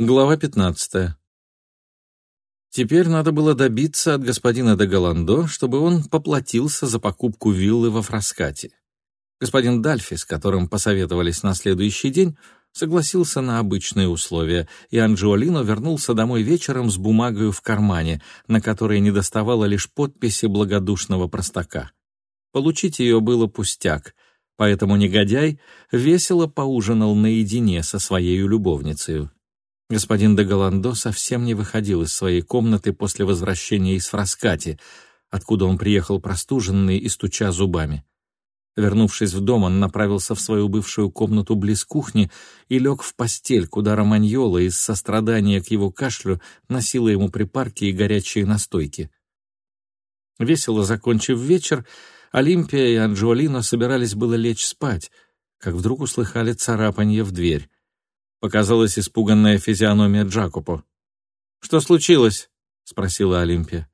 Глава 15. Теперь надо было добиться от господина де Голландо, чтобы он поплатился за покупку виллы во Фраскате. Господин Дальфи, с которым посоветовались на следующий день, согласился на обычные условия, и Анджиолино вернулся домой вечером с бумагой в кармане, на которой недоставало лишь подписи благодушного простака. Получить ее было пустяк, поэтому негодяй весело поужинал наедине со своей любовницей. Господин де Голландо совсем не выходил из своей комнаты после возвращения из Фраскати, откуда он приехал простуженный и стуча зубами. Вернувшись в дом, он направился в свою бывшую комнату близ кухни и лег в постель, куда Романьола из сострадания к его кашлю носила ему припарки и горячие настойки. Весело закончив вечер, Олимпия и Анджуалино собирались было лечь спать, как вдруг услыхали царапанье в дверь показалась испуганная физиономия Джакопо. «Что случилось?» — спросила Олимпия.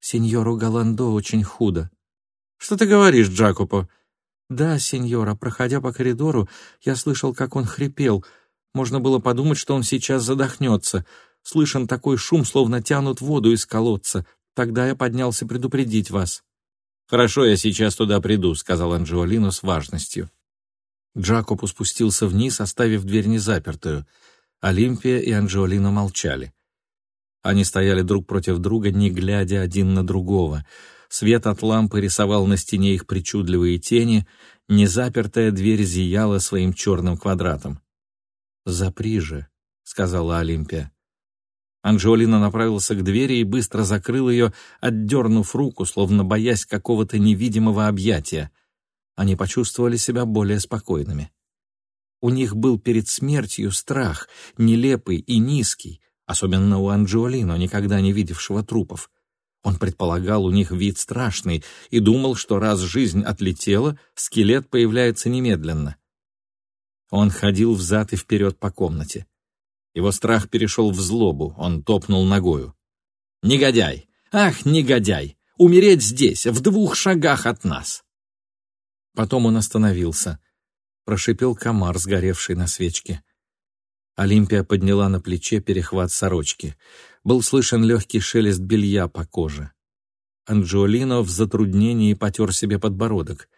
«Сеньору Галандо очень худо». «Что ты говоришь, Джакопо?» «Да, сеньора, проходя по коридору, я слышал, как он хрипел. Можно было подумать, что он сейчас задохнется. Слышен такой шум, словно тянут воду из колодца. Тогда я поднялся предупредить вас». «Хорошо, я сейчас туда приду», — сказал Анджиолино с важностью. Джакоп спустился вниз, оставив дверь незапертую. Олимпия и Анджиолино молчали. Они стояли друг против друга, не глядя один на другого. Свет от лампы рисовал на стене их причудливые тени, незапертая дверь зияла своим черным квадратом. «Запри же», — сказала Олимпия. Анджиолино направился к двери и быстро закрыл ее, отдернув руку, словно боясь какого-то невидимого объятия — они почувствовали себя более спокойными. У них был перед смертью страх, нелепый и низкий, особенно у Анджиолино, никогда не видевшего трупов. Он предполагал у них вид страшный и думал, что раз жизнь отлетела, скелет появляется немедленно. Он ходил взад и вперед по комнате. Его страх перешел в злобу, он топнул ногою. «Негодяй! Ах, негодяй! Умереть здесь, в двух шагах от нас!» Потом он остановился. Прошипел комар, сгоревший на свечке. Олимпия подняла на плече перехват сорочки. Был слышен легкий шелест белья по коже. Анджиолино в затруднении потер себе подбородок.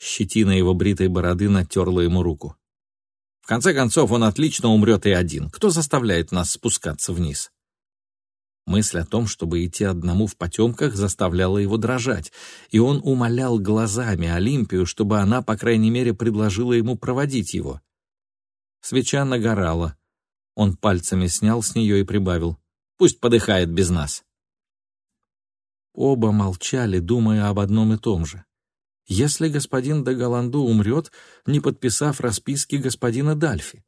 Щетина его бритой бороды натерла ему руку. В конце концов, он отлично умрет и один. Кто заставляет нас спускаться вниз? Мысль о том, чтобы идти одному в потемках, заставляла его дрожать, и он умолял глазами Олимпию, чтобы она, по крайней мере, предложила ему проводить его. Свеча нагорала. Он пальцами снял с нее и прибавил. «Пусть подыхает без нас». Оба молчали, думая об одном и том же. Если господин де Голланду умрет, не подписав расписки господина Дальфи?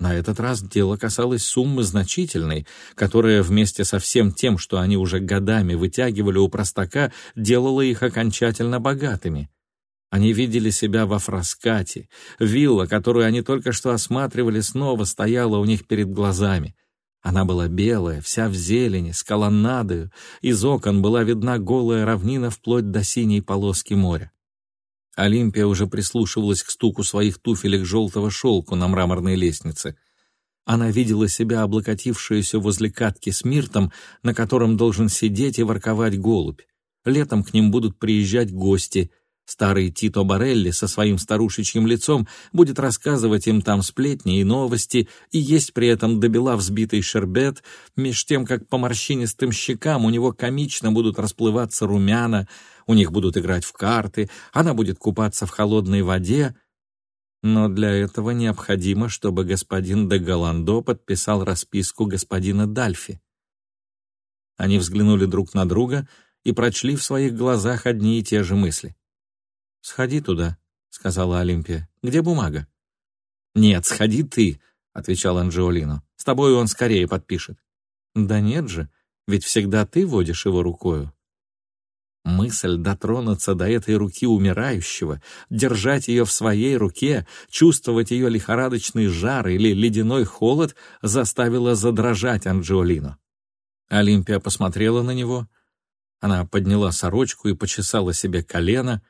На этот раз дело касалось суммы значительной, которая вместе со всем тем, что они уже годами вытягивали у простака, делала их окончательно богатыми. Они видели себя во фраскате. Вилла, которую они только что осматривали, снова стояла у них перед глазами. Она была белая, вся в зелени, с колоннадою. Из окон была видна голая равнина вплоть до синей полоски моря. Олимпия уже прислушивалась к стуку своих туфелек желтого шелку на мраморной лестнице. Она видела себя облокотившуюся возле катки с миртом, на котором должен сидеть и ворковать голубь. Летом к ним будут приезжать гости. Старый Тито Барелли со своим старушечьим лицом будет рассказывать им там сплетни и новости и есть при этом добела взбитый шербет, меж тем, как по морщинистым щекам у него комично будут расплываться румяна, у них будут играть в карты, она будет купаться в холодной воде. Но для этого необходимо, чтобы господин де Голландо подписал расписку господина Дальфи. Они взглянули друг на друга и прочли в своих глазах одни и те же мысли. «Сходи туда», — сказала Олимпия. «Где бумага?» «Нет, сходи ты», — отвечал Анджиолино. «С тобой он скорее подпишет». «Да нет же, ведь всегда ты водишь его рукою». Мысль дотронуться до этой руки умирающего, держать ее в своей руке, чувствовать ее лихорадочный жар или ледяной холод заставила задрожать Анджиолино. Олимпия посмотрела на него. Она подняла сорочку и почесала себе колено,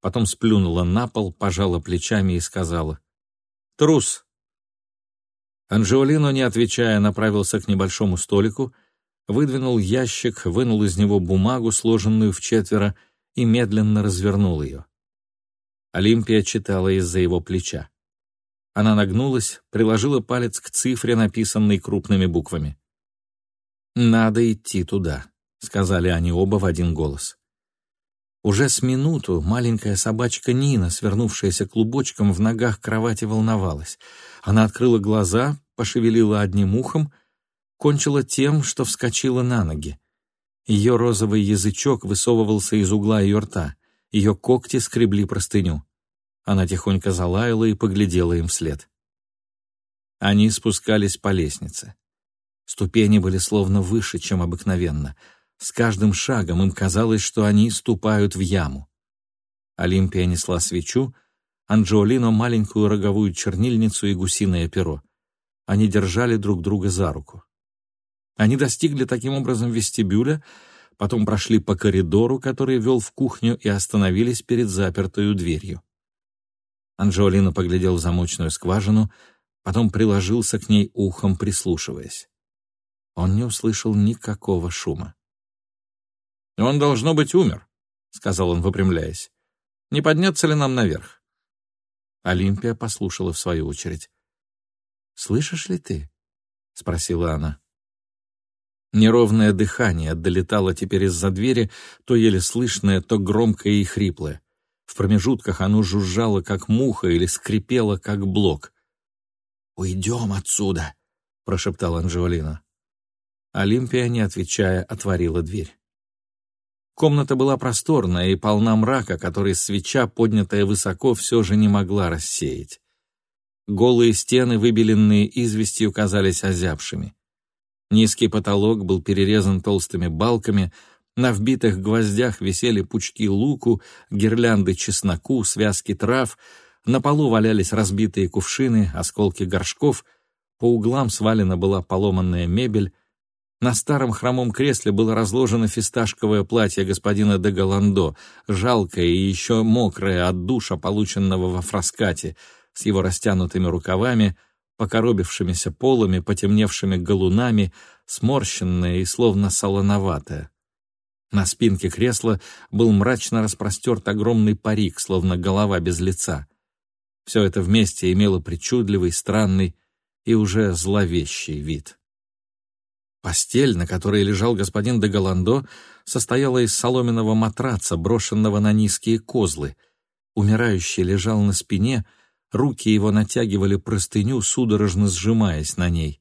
потом сплюнула на пол, пожала плечами и сказала «Трус». Анжеолино, не отвечая, направился к небольшому столику, выдвинул ящик, вынул из него бумагу, сложенную в четверо, и медленно развернул ее. Олимпия читала из-за его плеча. Она нагнулась, приложила палец к цифре, написанной крупными буквами. «Надо идти туда», — сказали они оба в один голос. Уже с минуту маленькая собачка Нина, свернувшаяся клубочком в ногах кровати, волновалась. Она открыла глаза, пошевелила одним ухом, кончила тем, что вскочила на ноги. Ее розовый язычок высовывался из угла ее рта, ее когти скребли простыню. Она тихонько залаяла и поглядела им вслед. Они спускались по лестнице. Ступени были словно выше, чем обыкновенно. С каждым шагом им казалось, что они ступают в яму. Олимпия несла свечу, Анджиолино — маленькую роговую чернильницу и гусиное перо. Они держали друг друга за руку. Они достигли таким образом вестибюля, потом прошли по коридору, который вел в кухню, и остановились перед запертой дверью. Анджиолино поглядел в замочную скважину, потом приложился к ней ухом, прислушиваясь. Он не услышал никакого шума. «Он, должно быть, умер», — сказал он, выпрямляясь. «Не подняться ли нам наверх?» Олимпия послушала в свою очередь. «Слышишь ли ты?» — спросила она. Неровное дыхание долетало теперь из-за двери, то еле слышное, то громкое и хриплое. В промежутках оно жужжало, как муха, или скрипело, как блок. «Уйдем отсюда!» — прошептал Анжелина. Олимпия, не отвечая, отворила дверь. Комната была просторная и полна мрака, который свеча, поднятая высоко, все же не могла рассеять. Голые стены, выбеленные известью, казались озябшими. Низкий потолок был перерезан толстыми балками, на вбитых гвоздях висели пучки луку, гирлянды чесноку, связки трав, на полу валялись разбитые кувшины, осколки горшков, по углам свалена была поломанная мебель, на старом хромом кресле было разложено фисташковое платье господина де Голландо, жалкое и еще мокрое от душа, полученного во фраскате, с его растянутыми рукавами, покоробившимися полами, потемневшими галунами, сморщенное и словно солоноватое. На спинке кресла был мрачно распростерт огромный парик, словно голова без лица. Все это вместе имело причудливый, странный и уже зловещий вид. Постель, на которой лежал господин де Голландо, состояла из соломенного матраца, брошенного на низкие козлы. Умирающий лежал на спине, руки его натягивали простыню, судорожно сжимаясь на ней.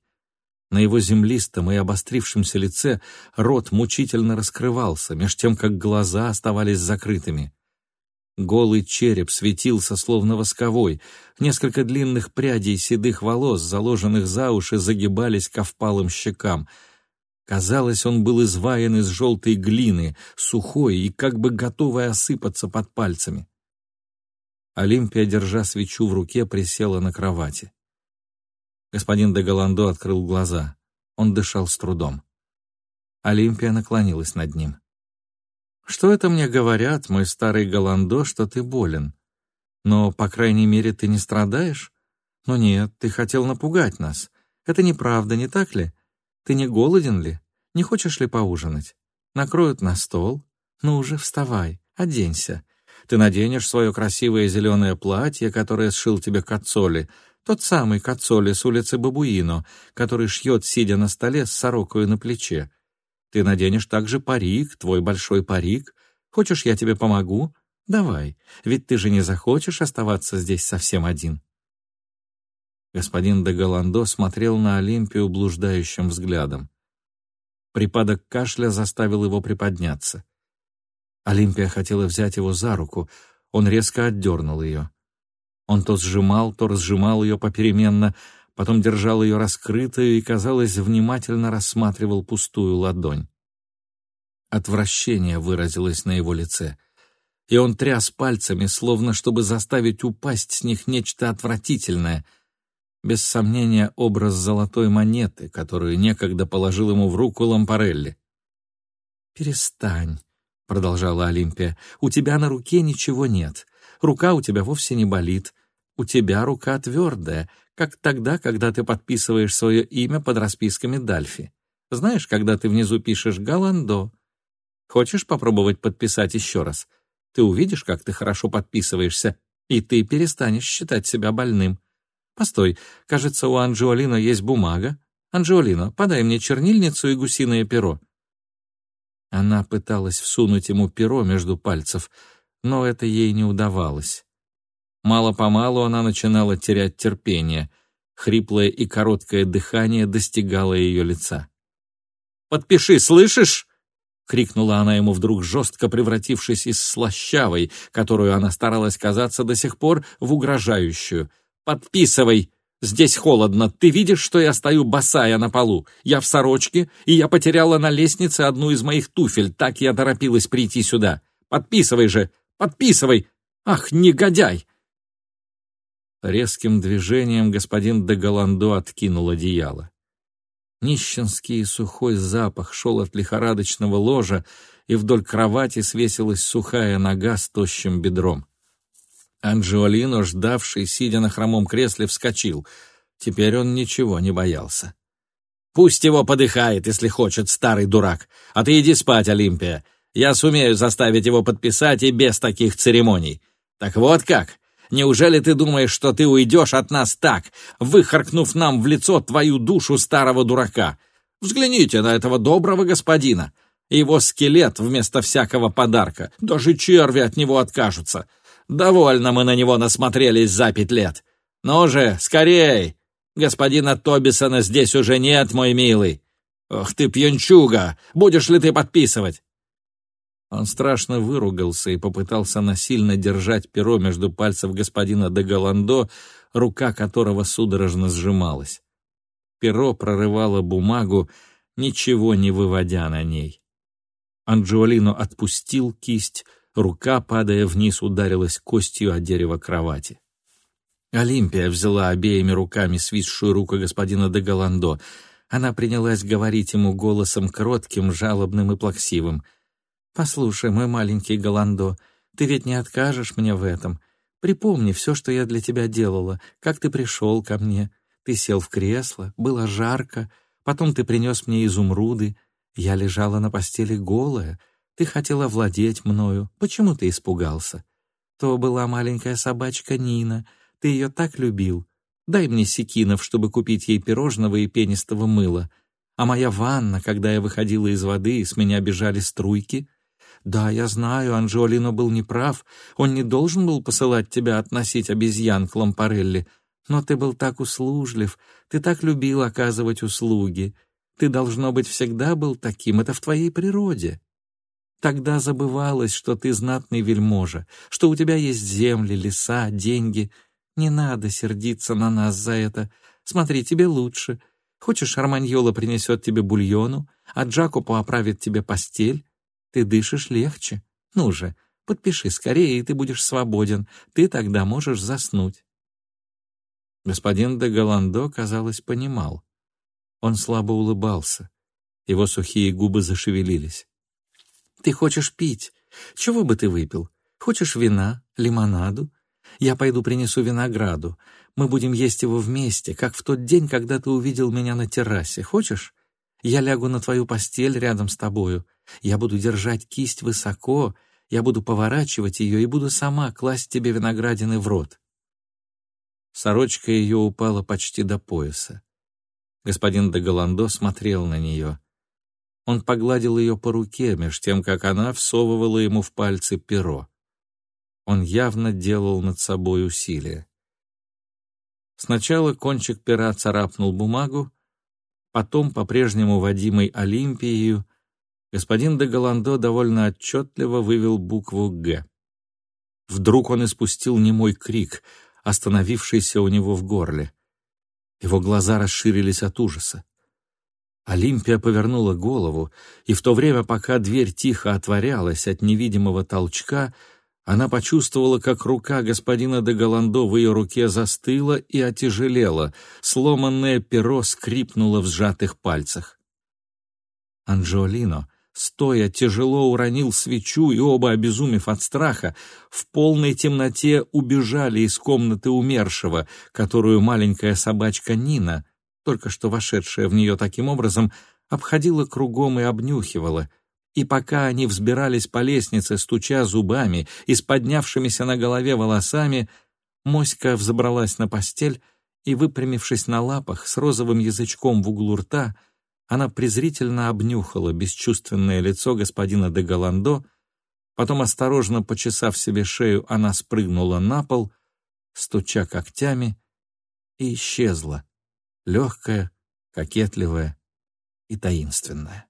На его землистом и обострившемся лице рот мучительно раскрывался, меж тем, как глаза оставались закрытыми. Голый череп светился, словно восковой. Несколько длинных прядей седых волос, заложенных за уши, загибались к впалым щекам — Казалось, он был изваян из желтой глины, сухой и как бы готовый осыпаться под пальцами. Олимпия, держа свечу в руке, присела на кровати. Господин де Голландо открыл глаза. Он дышал с трудом. Олимпия наклонилась над ним. «Что это мне говорят, мой старый Голландо, что ты болен? Но, по крайней мере, ты не страдаешь? Ну нет, ты хотел напугать нас. Это неправда, не так ли? Ты не голоден ли? Не хочешь ли поужинать? Накроют на стол. Ну уже вставай, оденься. Ты наденешь свое красивое зеленое платье, которое сшил тебе Кацоли, тот самый Кацоли с улицы Бабуино, который шьет, сидя на столе с сорокою на плече. Ты наденешь также парик, твой большой парик. Хочешь, я тебе помогу? Давай, ведь ты же не захочешь оставаться здесь совсем один. Господин де Голландо смотрел на Олимпию блуждающим взглядом. Припадок кашля заставил его приподняться. Олимпия хотела взять его за руку, он резко отдернул ее. Он то сжимал, то разжимал ее попеременно, потом держал ее раскрытую и, казалось, внимательно рассматривал пустую ладонь. Отвращение выразилось на его лице, и он тряс пальцами, словно чтобы заставить упасть с них нечто отвратительное — без сомнения, образ золотой монеты, которую некогда положил ему в руку Лампарелли. «Перестань», — продолжала Олимпия, — «у тебя на руке ничего нет. Рука у тебя вовсе не болит. У тебя рука твердая, как тогда, когда ты подписываешь свое имя под расписками Дальфи. Знаешь, когда ты внизу пишешь «Галандо». Хочешь попробовать подписать еще раз? Ты увидишь, как ты хорошо подписываешься, и ты перестанешь считать себя больным. Постой, кажется, у Анджиолино есть бумага. Анджиолино, подай мне чернильницу и гусиное перо. Она пыталась всунуть ему перо между пальцев, но это ей не удавалось. Мало-помалу она начинала терять терпение. Хриплое и короткое дыхание достигало ее лица. «Подпиши, слышишь?» — крикнула она ему вдруг жестко, превратившись из слащавой, которую она старалась казаться до сих пор, в угрожающую. «Подписывай! Здесь холодно. Ты видишь, что я стою босая на полу? Я в сорочке, и я потеряла на лестнице одну из моих туфель. Так я торопилась прийти сюда. Подписывай же! Подписывай! Ах, негодяй!» Резким движением господин де Голландо откинул одеяло. Нищенский сухой запах шел от лихорадочного ложа, и вдоль кровати свесилась сухая нога с тощим бедром. Анджиолино, ждавший, сидя на хромом кресле, вскочил. Теперь он ничего не боялся. «Пусть его подыхает, если хочет, старый дурак. А ты иди спать, Олимпия. Я сумею заставить его подписать и без таких церемоний. Так вот как? Неужели ты думаешь, что ты уйдешь от нас так, выхаркнув нам в лицо твою душу старого дурака? Взгляните на этого доброго господина. Его скелет вместо всякого подарка. Даже черви от него откажутся. Довольно мы на него насмотрелись за пять лет. Ну же, скорей! Господина Тобисона здесь уже нет, мой милый. Ох ты, пьянчуга! Будешь ли ты подписывать? Он страшно выругался и попытался насильно держать перо между пальцев господина де Голландо, рука которого судорожно сжималась. Перо прорывало бумагу, ничего не выводя на ней. Анджиолино отпустил кисть, рука, падая вниз, ударилась костью о дерево кровати. Олимпия взяла обеими руками свисшую руку господина де Голландо. Она принялась говорить ему голосом кротким, жалобным и плаксивым — «Послушай, мой маленький Голландо, ты ведь не откажешь мне в этом. Припомни все, что я для тебя делала, как ты пришел ко мне. Ты сел в кресло, было жарко, потом ты принес мне изумруды. Я лежала на постели голая. Ты хотела владеть мною. Почему ты испугался? То была маленькая собачка Нина. Ты ее так любил. Дай мне секинов, чтобы купить ей пирожного и пенистого мыла. А моя ванна, когда я выходила из воды, и с меня бежали струйки — да, я знаю, Анджолино был неправ. Он не должен был посылать тебя относить обезьян к Лампарелли. Но ты был так услужлив, ты так любил оказывать услуги. Ты, должно быть, всегда был таким, это в твоей природе. Тогда забывалось, что ты знатный вельможа, что у тебя есть земли, леса, деньги. Не надо сердиться на нас за это. Смотри, тебе лучше. Хочешь, Арманьола принесет тебе бульону, а Джакопо оправит тебе постель, ты дышишь легче. Ну же, подпиши скорее, и ты будешь свободен. Ты тогда можешь заснуть». Господин де Голландо, казалось, понимал. Он слабо улыбался. Его сухие губы зашевелились. «Ты хочешь пить? Чего бы ты выпил? Хочешь вина, лимонаду? Я пойду принесу винограду. Мы будем есть его вместе, как в тот день, когда ты увидел меня на террасе. Хочешь? Я лягу на твою постель рядом с тобою. Я буду держать кисть высоко, я буду поворачивать ее и буду сама класть тебе виноградины в рот. Сорочка ее упала почти до пояса. Господин де Голландо смотрел на нее. Он погладил ее по руке, меж тем, как она всовывала ему в пальцы перо. Он явно делал над собой усилие. Сначала кончик пера царапнул бумагу, потом, по-прежнему водимой Олимпией, господин де Голландо довольно отчетливо вывел букву «Г». Вдруг он испустил немой крик, остановившийся у него в горле. Его глаза расширились от ужаса. Олимпия повернула голову, и в то время, пока дверь тихо отворялась от невидимого толчка, она почувствовала, как рука господина де Голландо в ее руке застыла и отяжелела, сломанное перо скрипнуло в сжатых пальцах. Анджолино, стоя, тяжело уронил свечу, и оба, обезумев от страха, в полной темноте убежали из комнаты умершего, которую маленькая собачка Нина, только что вошедшая в нее таким образом, обходила кругом и обнюхивала. И пока они взбирались по лестнице, стуча зубами и с поднявшимися на голове волосами, Моська взобралась на постель и, выпрямившись на лапах, с розовым язычком в углу рта, она презрительно обнюхала бесчувственное лицо господина де Голландо, потом, осторожно почесав себе шею, она спрыгнула на пол, стуча когтями, и исчезла, легкая, кокетливая и таинственная.